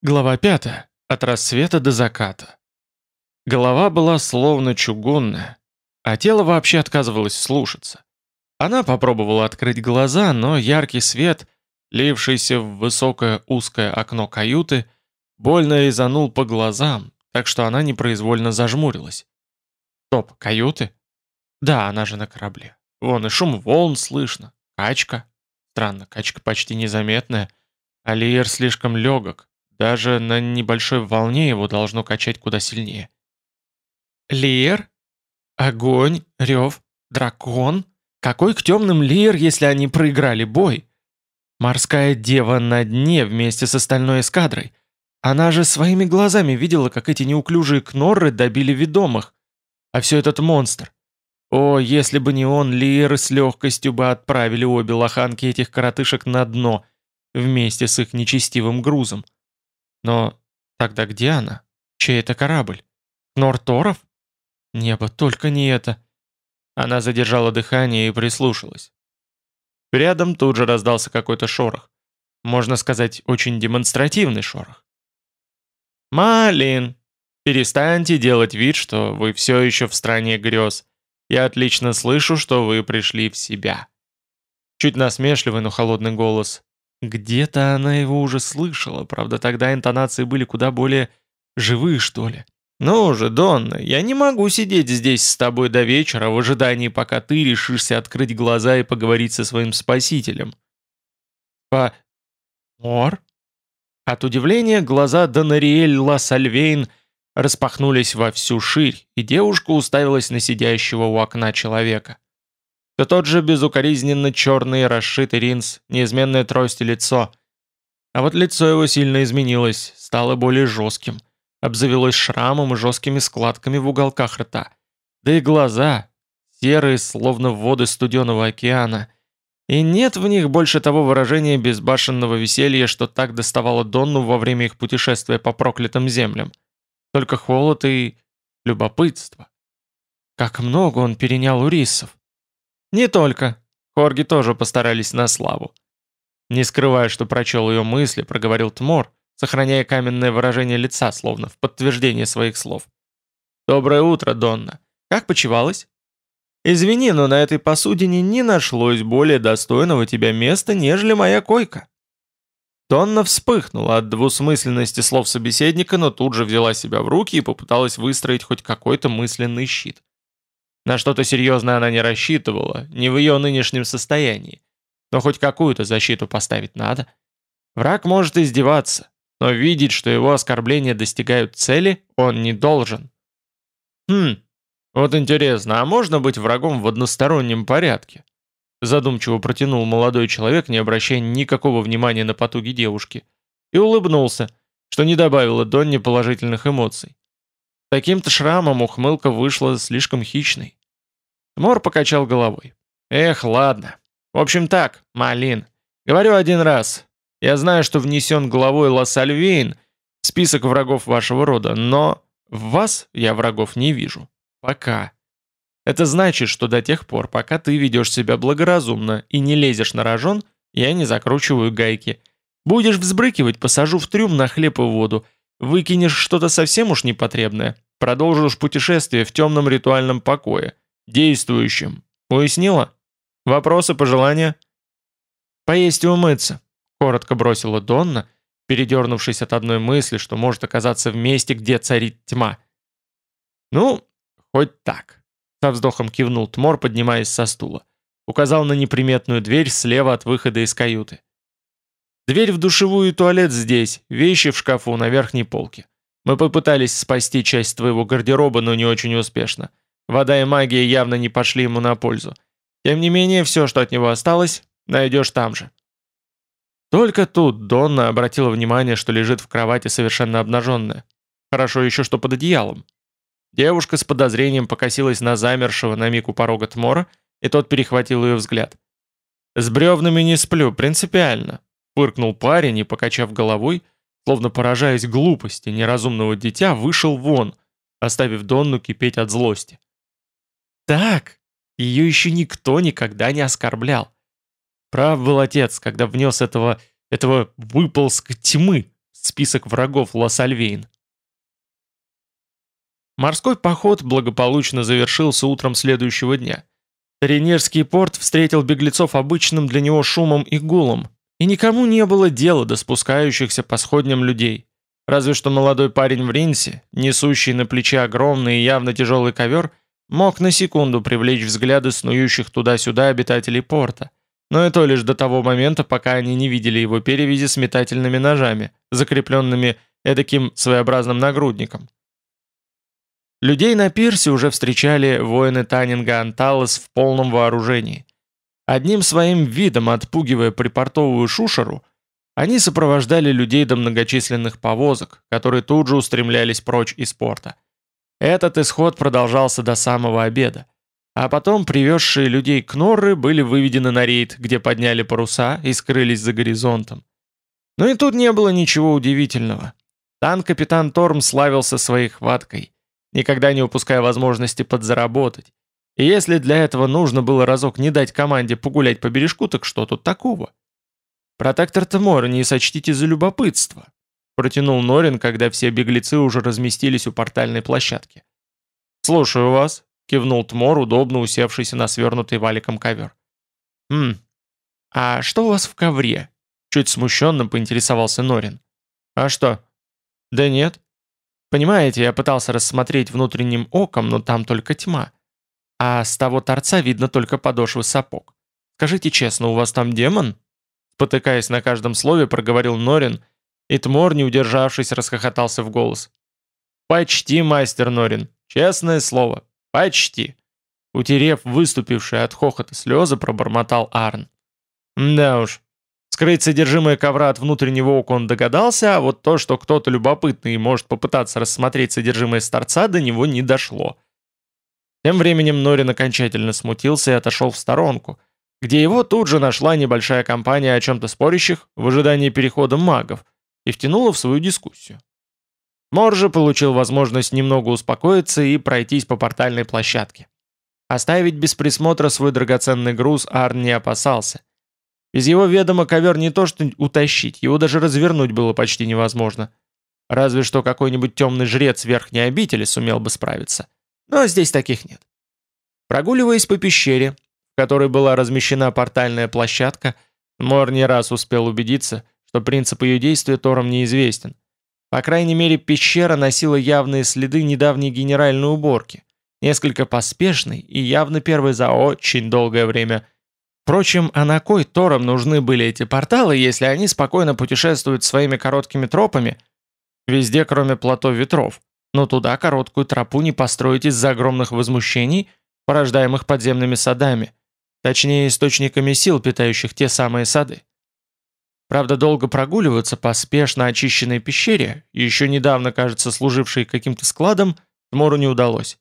Глава 5. От рассвета до заката. Голова была словно чугунная, а тело вообще отказывалось слушаться. Она попробовала открыть глаза, но яркий свет, лившийся в высокое узкое окно каюты, больно резанул по глазам, так что она непроизвольно зажмурилась. Стоп, каюты? Да, она же на корабле. Вон и шум волн слышно. Качка. Странно, качка почти незаметная. Алиер слишком легок, даже на небольшой волне его должно качать куда сильнее. Лиер? Огонь? Рев? Дракон? Какой к темным Лиер, если они проиграли бой? Морская дева на дне вместе с остальной эскадрой. Она же своими глазами видела, как эти неуклюжие кнорры добили ведомых. А все этот монстр. О, если бы не он, Лиеры с легкостью бы отправили обе лоханки этих коротышек на дно, вместе с их нечестивым грузом. Но тогда где она? Чей это корабль? Норторов? Небо, только не это. Она задержала дыхание и прислушалась. Рядом тут же раздался какой-то шорох. Можно сказать, очень демонстративный шорох. «Малин, перестаньте делать вид, что вы все еще в стране грез. Я отлично слышу, что вы пришли в себя». Чуть насмешливый, но холодный голос. Где-то она его уже слышала, правда тогда интонации были куда более живые, что ли. «Ну же, Донна, я не могу сидеть здесь с тобой до вечера в ожидании, пока ты решишься открыть глаза и поговорить со своим спасителем». «По... Мор?» От удивления глаза Донариэль Ла Сальвейн распахнулись во всю ширь, и девушка уставилась на сидящего у окна человека то тот же безукоризненно черный расшитый ринс, неизменная трость и лицо. А вот лицо его сильно изменилось, стало более жестким, обзавелось шрамом и жесткими складками в уголках рта. Да и глаза, серые, словно воды студеного океана. И нет в них больше того выражения безбашенного веселья, что так доставало Донну во время их путешествия по проклятым землям. Только холод и любопытство. Как много он перенял у рисов. «Не только. Хорги тоже постарались на славу». Не скрывая, что прочел ее мысли, проговорил Тмор, сохраняя каменное выражение лица, словно в подтверждение своих слов. «Доброе утро, Донна. Как почевалась?» «Извини, но на этой посудине не нашлось более достойного тебя места, нежели моя койка». Донна вспыхнула от двусмысленности слов собеседника, но тут же взяла себя в руки и попыталась выстроить хоть какой-то мысленный щит. На что-то серьезное она не рассчитывала, не в ее нынешнем состоянии. Но хоть какую-то защиту поставить надо. Враг может издеваться, но видеть, что его оскорбления достигают цели, он не должен. Хм, вот интересно, а можно быть врагом в одностороннем порядке? Задумчиво протянул молодой человек, не обращая никакого внимания на потуги девушки, и улыбнулся, что не добавило Донне положительных эмоций. Таким-то шрамом ухмылка вышла слишком хищной. Мор покачал головой. «Эх, ладно. В общем так, Малин. Говорю один раз. Я знаю, что внесен главой Лассальвейн в список врагов вашего рода, но в вас я врагов не вижу. Пока. Это значит, что до тех пор, пока ты ведешь себя благоразумно и не лезешь на рожон, я не закручиваю гайки. Будешь взбрыкивать, посажу в трюм на хлеб и воду. Выкинешь что-то совсем уж непотребное, продолжишь путешествие в темном ритуальном покое действующим. Уяснила? Вопросы, пожелания?» «Поесть и умыться», — коротко бросила Донна, передернувшись от одной мысли, что может оказаться в месте, где царит тьма. «Ну, хоть так», — со вздохом кивнул Тмор, поднимаясь со стула. Указал на неприметную дверь слева от выхода из каюты. «Дверь в душевую и туалет здесь, вещи в шкафу на верхней полке. Мы попытались спасти часть твоего гардероба, но не очень успешно. Вода и магия явно не пошли ему на пользу. Тем не менее, все, что от него осталось, найдешь там же. Только тут Донна обратила внимание, что лежит в кровати совершенно обнаженная. Хорошо еще, что под одеялом. Девушка с подозрением покосилась на замершего на миг у порога Тмора, и тот перехватил ее взгляд. «С бревнами не сплю, принципиально», — фыркнул парень и, покачав головой, словно поражаясь глупости неразумного дитя, вышел вон, оставив Донну кипеть от злости. Так, ее еще никто никогда не оскорблял. Прав был отец, когда внес этого, этого выползка тьмы, в список врагов Лос-Альвейн. Морской поход благополучно завершился утром следующего дня. Таренерский порт встретил беглецов обычным для него шумом и гулом, и никому не было дела до спускающихся по сходням людей. Разве что молодой парень в ринсе, несущий на плече огромный и явно тяжелый ковер, мог на секунду привлечь взгляды снующих туда-сюда обитателей порта, но и то лишь до того момента, пока они не видели его перевязи с метательными ножами, закрепленными эдаким своеобразным нагрудником. Людей на пирсе уже встречали воины Танинга Анталос в полном вооружении. Одним своим видом отпугивая припортовую шушеру, они сопровождали людей до многочисленных повозок, которые тут же устремлялись прочь из порта. Этот исход продолжался до самого обеда. А потом привезшие людей к Норры были выведены на рейд, где подняли паруса и скрылись за горизонтом. Но и тут не было ничего удивительного. Тан-капитан Торм славился своей хваткой – никогда не упуская возможности подзаработать. И если для этого нужно было разок не дать команде погулять по бережку, так что тут такого? «Протектор Тимора, не сочтите за любопытство», протянул Норин, когда все беглецы уже разместились у портальной площадки. «Слушаю вас», — кивнул Тмор, удобно усевшийся на свернутый валиком ковер. «Хм, а что у вас в ковре?» Чуть смущенно поинтересовался Норин. «А что?» «Да нет. Понимаете, я пытался рассмотреть внутренним оком, но там только тьма. А с того торца видно только подошвы сапог. Скажите честно, у вас там демон?» Потыкаясь на каждом слове, проговорил Норин, и Тмор, не удержавшись, расхохотался в голос. «Почти, мастер Норин, честное слово, почти!» Утерев выступившие от хохота слезы, пробормотал Арн. «Да уж, Скрыть содержимое ковра от внутреннего ока он догадался, а вот то, что кто-то любопытный может попытаться рассмотреть содержимое с торца, до него не дошло. Тем временем Норин окончательно смутился и отошел в сторонку, где его тут же нашла небольшая компания о чем-то спорящих в ожидании перехода магов и втянула в свою дискуссию. Мор же получил возможность немного успокоиться и пройтись по портальной площадке. Оставить без присмотра свой драгоценный груз Арн не опасался, без его ведома ковер не то что утащить, его даже развернуть было почти невозможно. Разве что какой-нибудь темный жрец верхней обители сумел бы справиться. Но здесь таких нет. Прогуливаясь по пещере, в которой была размещена портальная площадка, Мор не раз успел убедиться, что принцип ее действия Тором неизвестен. По крайней мере, пещера носила явные следы недавней генеральной уборки, несколько поспешной и явно первой за очень долгое время – Впрочем, а на кой Торам нужны были эти порталы, если они спокойно путешествуют своими короткими тропами? Везде, кроме плато ветров, но туда короткую тропу не построить из-за огромных возмущений, порождаемых подземными садами, точнее источниками сил, питающих те самые сады. Правда, долго прогуливаться по спешно очищенной пещере, еще недавно, кажется, служившей каким-то складом, Тмору не удалось.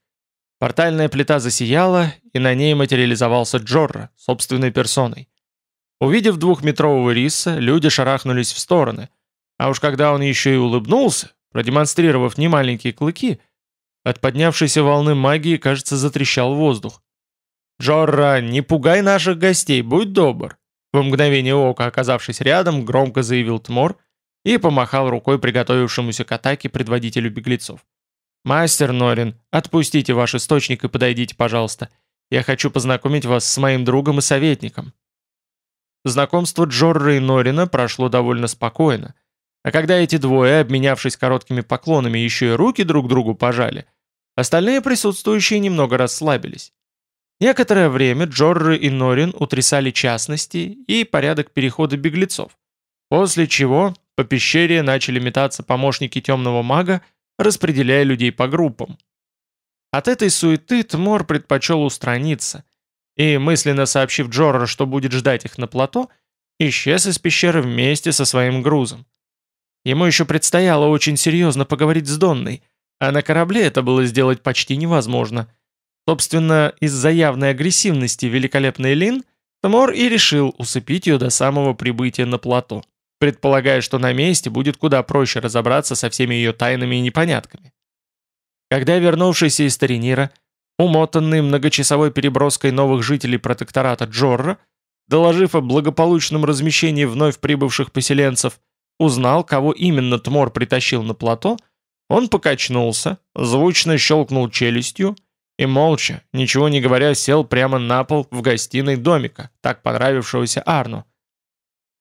Портальная плита засияла, и на ней материализовался Джорро, собственной персоной. Увидев двухметрового риса, люди шарахнулись в стороны, а уж когда он еще и улыбнулся, продемонстрировав немаленькие клыки, от поднявшейся волны магии, кажется, затрещал воздух. «Джорро, не пугай наших гостей, будь добр!» В мгновение ока, оказавшись рядом, громко заявил Тмор и помахал рукой приготовившемуся к атаке предводителю беглецов. «Мастер Норин, отпустите ваш источник и подойдите, пожалуйста. Я хочу познакомить вас с моим другом и советником». Знакомство Джорра и Норина прошло довольно спокойно, а когда эти двое, обменявшись короткими поклонами, еще и руки друг другу пожали, остальные присутствующие немного расслабились. Некоторое время Джорры и Норин утрясали частности и порядок перехода беглецов, после чего по пещере начали метаться помощники темного мага распределяя людей по группам. От этой суеты Тмор предпочел устраниться, и, мысленно сообщив Джорро, что будет ждать их на плато, исчез из пещеры вместе со своим грузом. Ему еще предстояло очень серьезно поговорить с Донной, а на корабле это было сделать почти невозможно. Собственно, из-за явной агрессивности великолепной Лин, Тмор и решил усыпить ее до самого прибытия на плато предполагая, что на месте будет куда проще разобраться со всеми ее тайнами и непонятками. Когда вернувшийся из Таринира, умотанный многочасовой переброской новых жителей протектората Джорра, доложив о благополучном размещении вновь прибывших поселенцев, узнал, кого именно Тмор притащил на плато, он покачнулся, звучно щелкнул челюстью и молча, ничего не говоря, сел прямо на пол в гостиной домика, так понравившегося Арну.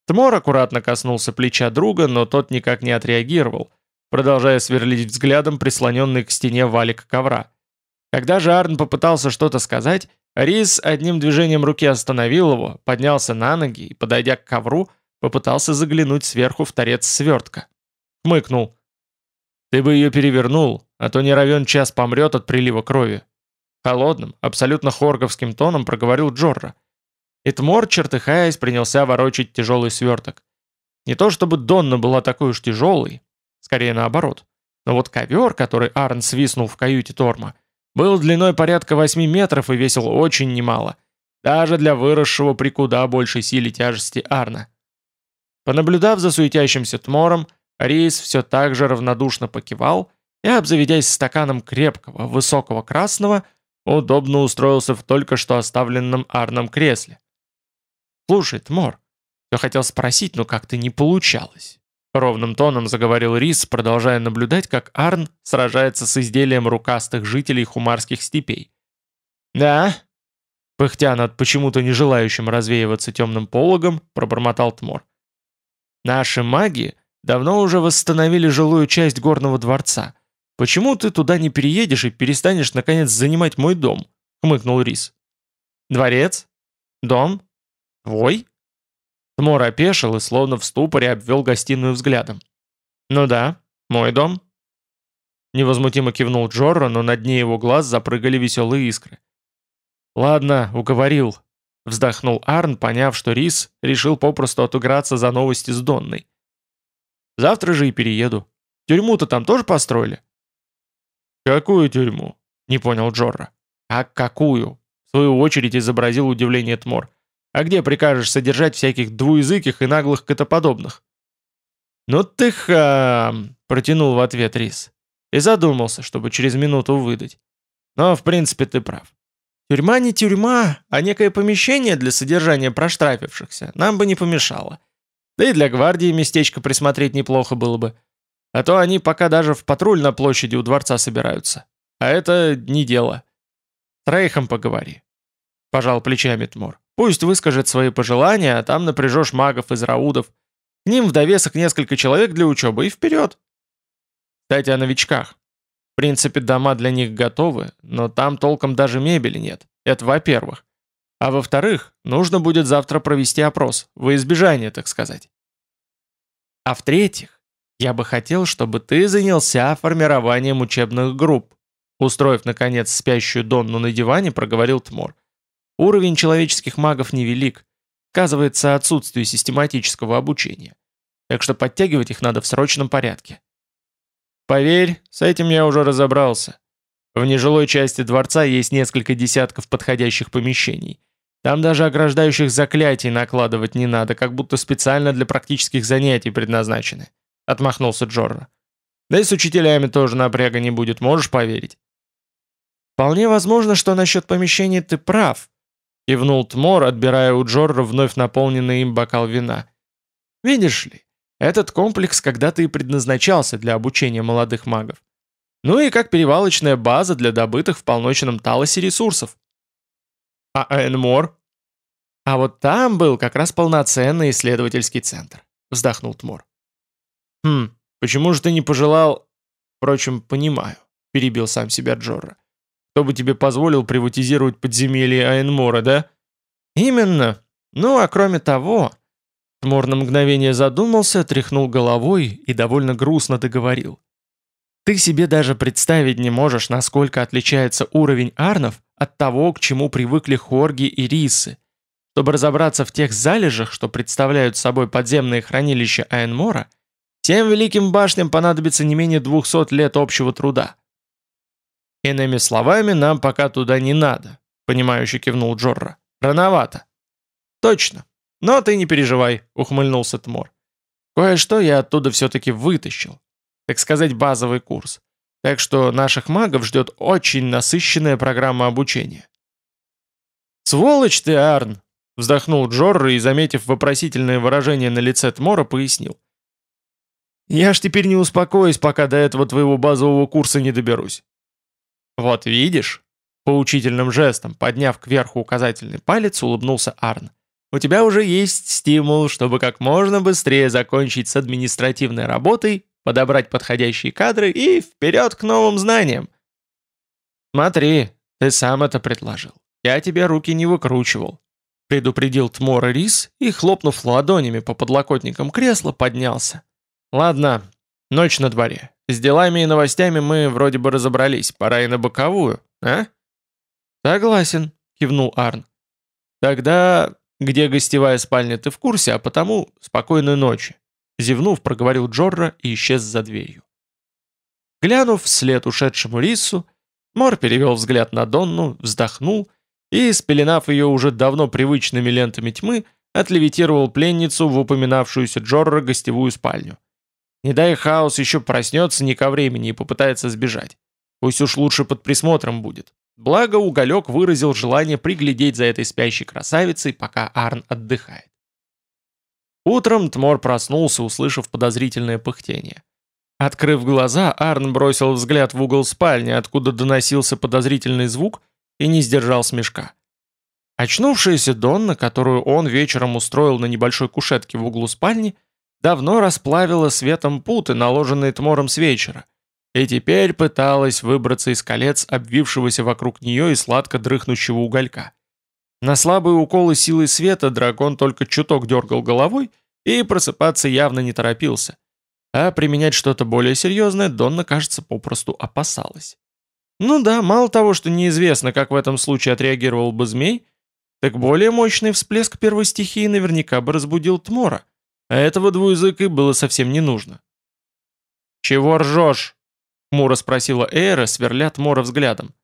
Тмор аккуратно коснулся плеча друга, но тот никак не отреагировал, продолжая сверлить взглядом прислоненный к стене валик ковра. Когда же Арн попытался что-то сказать, Рис одним движением руки остановил его, поднялся на ноги и, подойдя к ковру, попытался заглянуть сверху в торец свертка. Хмыкнул. «Ты бы ее перевернул, а то не равен час помрет от прилива крови». Холодным, абсолютно хорговским тоном проговорил Джорра. Итмор, чертыхаясь, принялся ворочать тяжелый сверток. Не то чтобы Донна была такой уж тяжелой, скорее наоборот. Но вот ковер, который Арн свистнул в каюте Торма, был длиной порядка 8 метров и весил очень немало, даже для выросшего при куда большей силе тяжести Арна. Понаблюдав за суетящимся Тмором, Рейс все так же равнодушно покивал и, обзаведясь стаканом крепкого, высокого красного, удобно устроился в только что оставленном Арном кресле. «Слушай, Тмор, я хотел спросить, но как-то не получалось». Ровным тоном заговорил Рис, продолжая наблюдать, как Арн сражается с изделием рукастых жителей хумарских степей. «Да?» Пыхтя над почему-то не желающим развеиваться темным пологом, пробормотал Тмор. «Наши маги давно уже восстановили жилую часть горного дворца. Почему ты туда не переедешь и перестанешь, наконец, занимать мой дом?» — хмыкнул Рис. «Дворец? Дом? Твой?» Тмор опешил и словно в ступоре обвел гостиную взглядом. «Ну да, мой дом». Невозмутимо кивнул Джорро, но на дне его глаз запрыгали веселые искры. «Ладно, уговорил», — вздохнул Арн, поняв, что Рис решил попросту отыграться за новости с Донной. «Завтра же и перееду. Тюрьму-то там тоже построили?» «Какую тюрьму?» — не понял Джорро. «А какую?» — в свою очередь изобразил удивление Тмор. «А где прикажешь содержать всяких двуязыких и наглых котоподобных?» «Ну ты хам!» — протянул в ответ Рис. И задумался, чтобы через минуту выдать. «Но в принципе ты прав. Тюрьма не тюрьма, а некое помещение для содержания проштрафившихся нам бы не помешало. Да и для гвардии местечко присмотреть неплохо было бы. А то они пока даже в патруль на площади у дворца собираются. А это не дело. С Рейхом поговори. Пожал плечами Тмор. Пусть выскажет свои пожелания, а там напряжешь магов из раудов. К ним в довесок несколько человек для учебы и вперед. Кстати, о новичках. В принципе, дома для них готовы, но там толком даже мебели нет. Это во-первых. А во-вторых, нужно будет завтра провести опрос, во избежание, так сказать. А в-третьих, я бы хотел, чтобы ты занялся формированием учебных групп. Устроив, наконец, спящую Донну на диване, проговорил Тмор. Уровень человеческих магов невелик. Сказывается отсутствие систематического обучения. Так что подтягивать их надо в срочном порядке. Поверь, с этим я уже разобрался. В нежилой части дворца есть несколько десятков подходящих помещений. Там даже ограждающих заклятий накладывать не надо, как будто специально для практических занятий предназначены. — отмахнулся Джорро. «Да и с учителями тоже напряга не будет, можешь поверить». «Вполне возможно, что насчет помещения ты прав», — кивнул Тмор, отбирая у Джорро вновь наполненный им бокал вина. «Видишь ли, этот комплекс когда-то и предназначался для обучения молодых магов. Ну и как перевалочная база для добытых в полночном Талосе ресурсов. А Энмор? А вот там был как раз полноценный исследовательский центр, вздохнул Тмор. «Хм, почему же ты не пожелал...» «Впрочем, понимаю», — перебил сам себя Джорра. «Кто бы тебе позволил приватизировать подземелье Айнмора, да?» «Именно. Ну, а кроме того...» Тмор на мгновение задумался, тряхнул головой и довольно грустно договорил. «Ты себе даже представить не можешь, насколько отличается уровень арнов от того, к чему привыкли хорги и рисы. Чтобы разобраться в тех залежах, что представляют собой подземные хранилища Айнмора, Тем великим башням понадобится не менее 200 лет общего труда. Иными словами, нам пока туда не надо, понимающе кивнул Джорра. Рановато. Точно. Но ты не переживай, ухмыльнулся Тмор. Кое-что я оттуда все-таки вытащил. Так сказать, базовый курс. Так что наших магов ждет очень насыщенная программа обучения. «Сволочь ты, Арн!» Вздохнул Джорро и, заметив вопросительное выражение на лице Тмора, пояснил. Я ж теперь не успокоюсь, пока до этого твоего базового курса не доберусь». «Вот видишь?» Поучительным жестом, подняв кверху указательный палец, улыбнулся Арн. «У тебя уже есть стимул, чтобы как можно быстрее закончить с административной работой, подобрать подходящие кадры и вперед к новым знаниям». «Смотри, ты сам это предложил. Я тебе руки не выкручивал предупредил Тмора Рис и, хлопнув ладонями по подлокотникам кресла, поднялся. «Ладно, ночь на дворе. С делами и новостями мы вроде бы разобрались, пора и на боковую, а?» «Согласен», — кивнул Арн. «Тогда где гостевая спальня ты в курсе, а потому спокойной ночи», — зевнув, проговорил Джорра и исчез за дверью. Глянув вслед ушедшему Рису, Мор перевел взгляд на Донну, вздохнул и, спеленав ее уже давно привычными лентами тьмы, отлевитировал пленницу в упоминавшуюся Джорра гостевую спальню. Не дай хаос еще проснется не ко времени и попытается сбежать. Пусть уж лучше под присмотром будет. Благо Уголек выразил желание приглядеть за этой спящей красавицей, пока Арн отдыхает. Утром Тмор проснулся, услышав подозрительное пыхтение. Открыв глаза, Арн бросил взгляд в угол спальни, откуда доносился подозрительный звук, и не сдержал смешка. Очнувшаяся Донна, которую он вечером устроил на небольшой кушетке в углу спальни, давно расплавила светом путы, наложенные Тмором с вечера, и теперь пыталась выбраться из колец обвившегося вокруг нее и сладко дрыхнущего уголька. На слабые уколы силы света дракон только чуток дергал головой и просыпаться явно не торопился, а применять что-то более серьезное Донна, кажется, попросту опасалась. Ну да, мало того, что неизвестно, как в этом случае отреагировал бы змей, так более мощный всплеск первой стихии наверняка бы разбудил Тмора, а этого двуязыка было совсем не нужно. «Чего ржешь?» — хмуро спросила Эйра, сверля Тмора взглядом.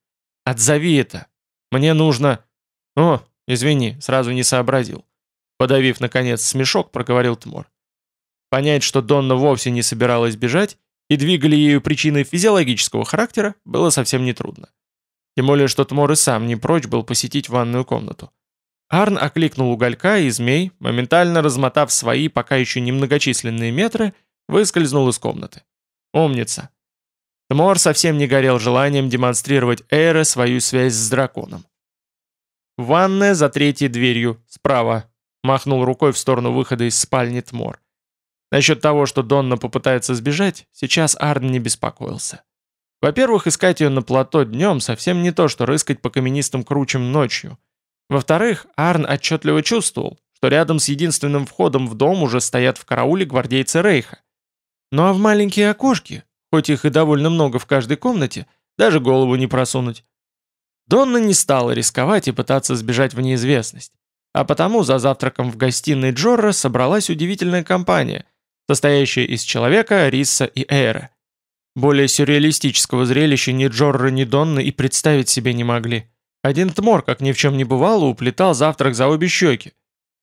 «Отзови это! Мне нужно...» «О, извини, сразу не сообразил». Подавив, наконец, смешок, проговорил Тмор. Понять, что Донна вовсе не собиралась бежать, и двигали ею причины физиологического характера, было совсем нетрудно. Тем более, что Тмор и сам не прочь был посетить ванную комнату. Арн окликнул уголька, и змей, моментально размотав свои пока еще немногочисленные метры, выскользнул из комнаты. Умница. Тмор совсем не горел желанием демонстрировать Эйре свою связь с драконом. «Ванная за третьей дверью, справа», — махнул рукой в сторону выхода из спальни Тмор. Насчет того, что Донна попытается сбежать, сейчас Арн не беспокоился. Во-первых, искать ее на плато днем совсем не то, что рыскать по каменистым кручам ночью. Во-вторых, Арн отчетливо чувствовал, что рядом с единственным входом в дом уже стоят в карауле гвардейцы Рейха. Ну а в маленькие окошки, хоть их и довольно много в каждой комнате, даже голову не просунуть. Донна не стала рисковать и пытаться сбежать в неизвестность. А потому за завтраком в гостиной Джорра собралась удивительная компания, состоящая из человека, Риса и Эйра. Более сюрреалистического зрелища ни Джорра, ни Донна и представить себе не могли. Один Тмор, как ни в чем не бывало, уплетал завтрак за обе щеки,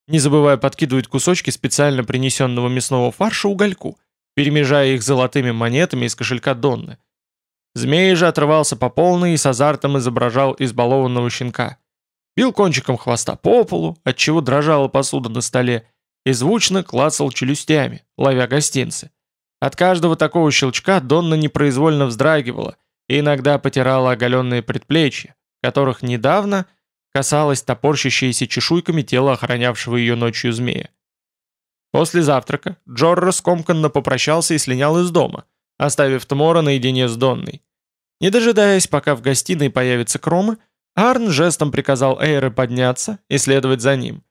не забывая подкидывать кусочки специально принесенного мясного фарша угольку, перемежая их золотыми монетами из кошелька Донны. Змей же отрывался по полной и с азартом изображал избалованного щенка. Бил кончиком хвоста по полу, отчего дрожала посуда на столе, и звучно клацал челюстями, ловя гостинцы. От каждого такого щелчка Донна непроизвольно вздрагивала и иногда потирала оголенные предплечья, которых недавно касалось топорщащееся чешуйками тело охранявшего ее ночью змея. После завтрака Джорро скомканно попрощался и слинял из дома, оставив Тмора наедине с Донной. Не дожидаясь, пока в гостиной появится Крома, Арн жестом приказал Эйре подняться и следовать за ним.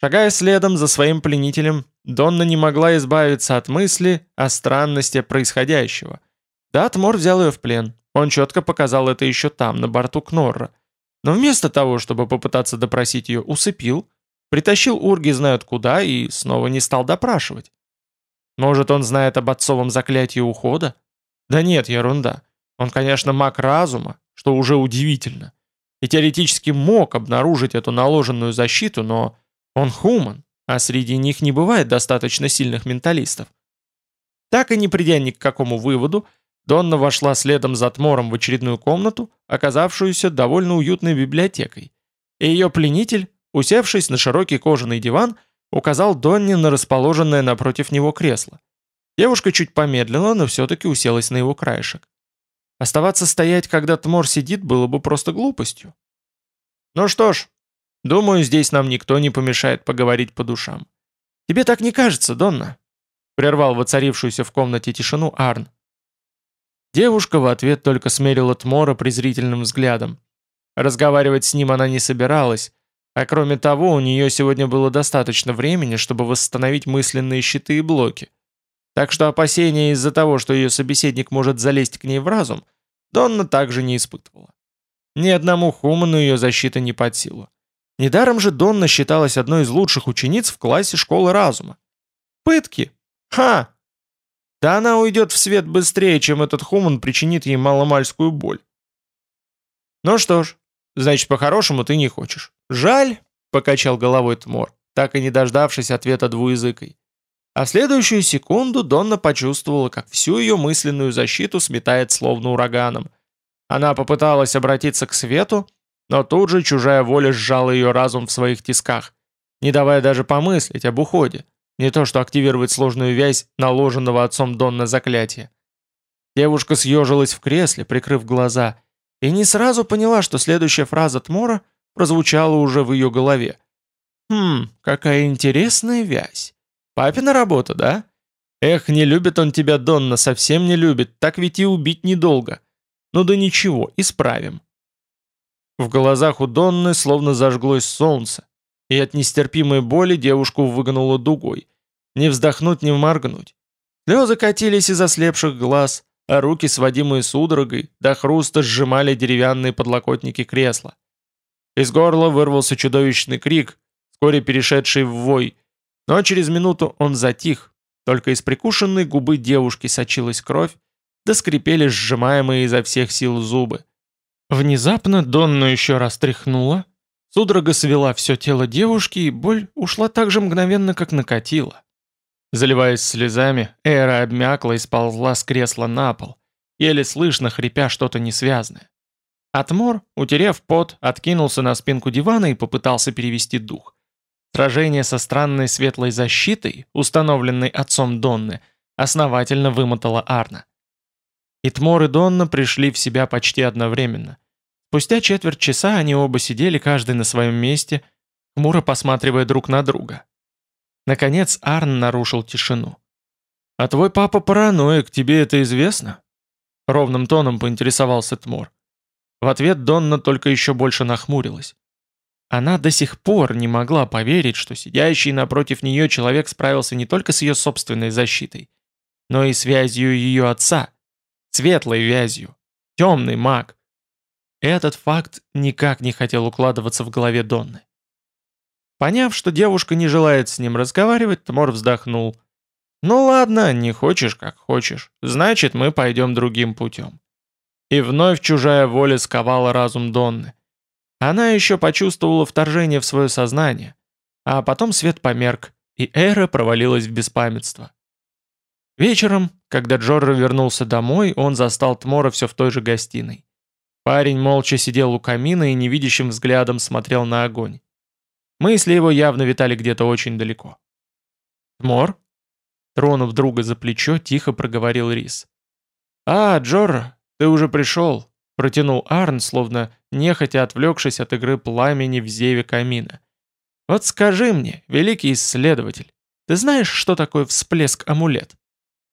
Шагая следом за своим пленителем, Донна не могла избавиться от мысли о странности происходящего. Да, Тмор взял ее в плен. Он четко показал это еще там, на борту Кнорра. Но вместо того, чтобы попытаться допросить ее, усыпил, притащил Урги знают куда и снова не стал допрашивать. Может, он знает об отцовом заклятии ухода? Да нет, ерунда. Он, конечно, маг разума, что уже удивительно. И теоретически мог обнаружить эту наложенную защиту, но он хуман, а среди них не бывает достаточно сильных менталистов. Так и не придя ни к какому выводу, Донна вошла следом за Тмором в очередную комнату, оказавшуюся довольно уютной библиотекой, и ее пленитель, усевшись на широкий кожаный диван, указал Донне на расположенное напротив него кресло. Девушка чуть помедлила, но все-таки уселась на его краешек. Оставаться стоять, когда Тмор сидит, было бы просто глупостью. Ну что ж, думаю, здесь нам никто не помешает поговорить по душам. Тебе так не кажется, Донна? Прервал воцарившуюся в комнате тишину Арн. Девушка в ответ только смерила Тмора презрительным взглядом. Разговаривать с ним она не собиралась, а кроме того, у нее сегодня было достаточно времени, чтобы восстановить мысленные щиты и блоки. Так что опасения из-за того, что ее собеседник может залезть к ней в разум, Донна также не испытывала. Ни одному Хуману ее защита не под силу. Недаром же Донна считалась одной из лучших учениц в классе школы разума. Пытки! Ха! Да она уйдет в свет быстрее, чем этот Хуман причинит ей маломальскую боль. Ну что ж, значит, по-хорошему ты не хочешь. Жаль, покачал головой Тмор, так и не дождавшись ответа двуязыкой. А в следующую секунду Донна почувствовала, как всю ее мысленную защиту сметает словно ураганом. Она попыталась обратиться к свету, но тут же чужая воля сжала ее разум в своих тисках, не давая даже помыслить об уходе, не то что активировать сложную вязь наложенного отцом Донна заклятия. Девушка съежилась в кресле, прикрыв глаза, и не сразу поняла, что следующая фраза Тмора прозвучала уже в ее голове. «Хм, какая интересная вязь. Папина работа, да? Эх, не любит он тебя, Донна, совсем не любит, так ведь и убить недолго. Ну да ничего, исправим. В глазах у Донны словно зажглось солнце, и от нестерпимой боли девушку выгнуло дугой. Не вздохнуть, не моргнуть. Слезы катились из ослепших глаз, а руки, сводимые судорогой, до хруста сжимали деревянные подлокотники кресла. Из горла вырвался чудовищный крик, вскоре перешедший в вой – но через минуту он затих, только из прикушенной губы девушки сочилась кровь, да скрипели сжимаемые изо всех сил зубы. Внезапно Донну еще раз тряхнула, судорога свела все тело девушки, и боль ушла так же мгновенно, как накатила. Заливаясь слезами, Эра обмякла и сползла с кресла на пол, еле слышно хрипя что-то несвязное. Атмор, утерев пот, откинулся на спинку дивана и попытался перевести дух. Сражение со странной светлой защитой, установленной отцом Донны, основательно вымотало Арна. Итмор и Донна пришли в себя почти одновременно. Спустя четверть часа они оба сидели каждый на своем месте, хмуро посматривая друг на друга. Наконец Арн нарушил тишину. «А твой папа параноик, тебе это известно?» Ровным тоном поинтересовался Тмор. В ответ Донна только еще больше нахмурилась. Она до сих пор не могла поверить, что сидящий напротив нее человек справился не только с ее собственной защитой, но и связью ее отца, светлой вязью, темный маг. Этот факт никак не хотел укладываться в голове Донны. Поняв, что девушка не желает с ним разговаривать, Тмор вздохнул. «Ну ладно, не хочешь, как хочешь. Значит, мы пойдем другим путем». И вновь чужая воля сковала разум Донны. Она еще почувствовала вторжение в свое сознание, а потом свет померк, и Эра провалилась в беспамятство. Вечером, когда Джорро вернулся домой, он застал Тмора все в той же гостиной. Парень молча сидел у камина и невидящим взглядом смотрел на огонь. Мысли его явно витали где-то очень далеко. «Тмор?» Тронув друга за плечо, тихо проговорил Рис. «А, Джорро, ты уже пришел. Протянул Арн, словно нехотя отвлекшись от игры пламени в зеве камина. «Вот скажи мне, великий исследователь, ты знаешь, что такое всплеск-амулет?»